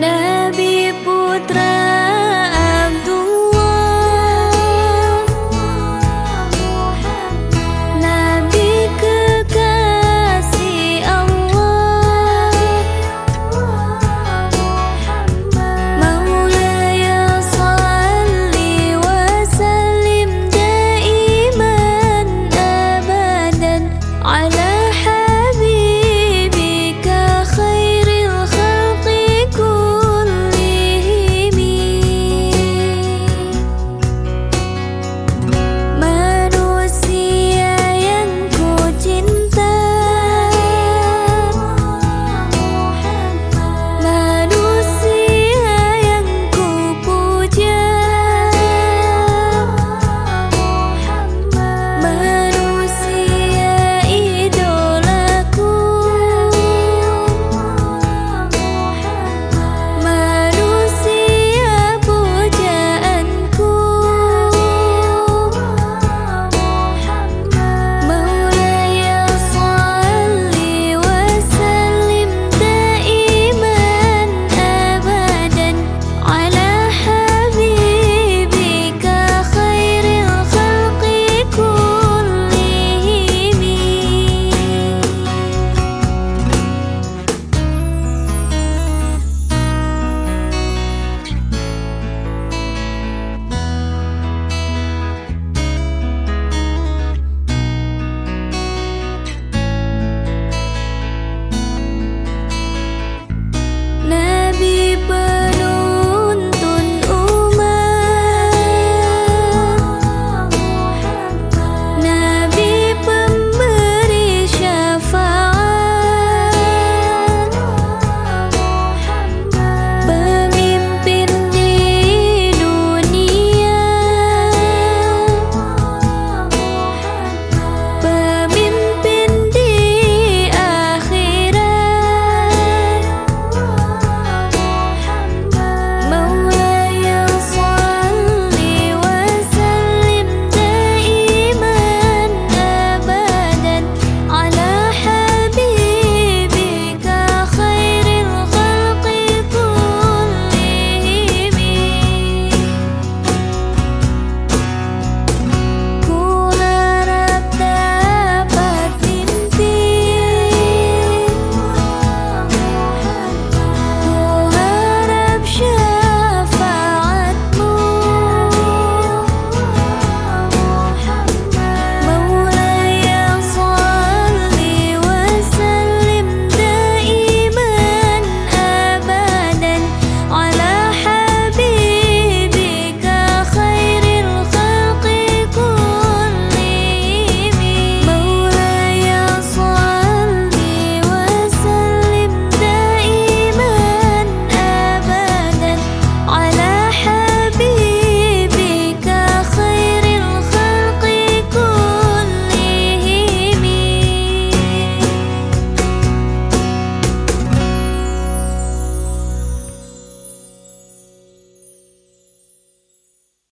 now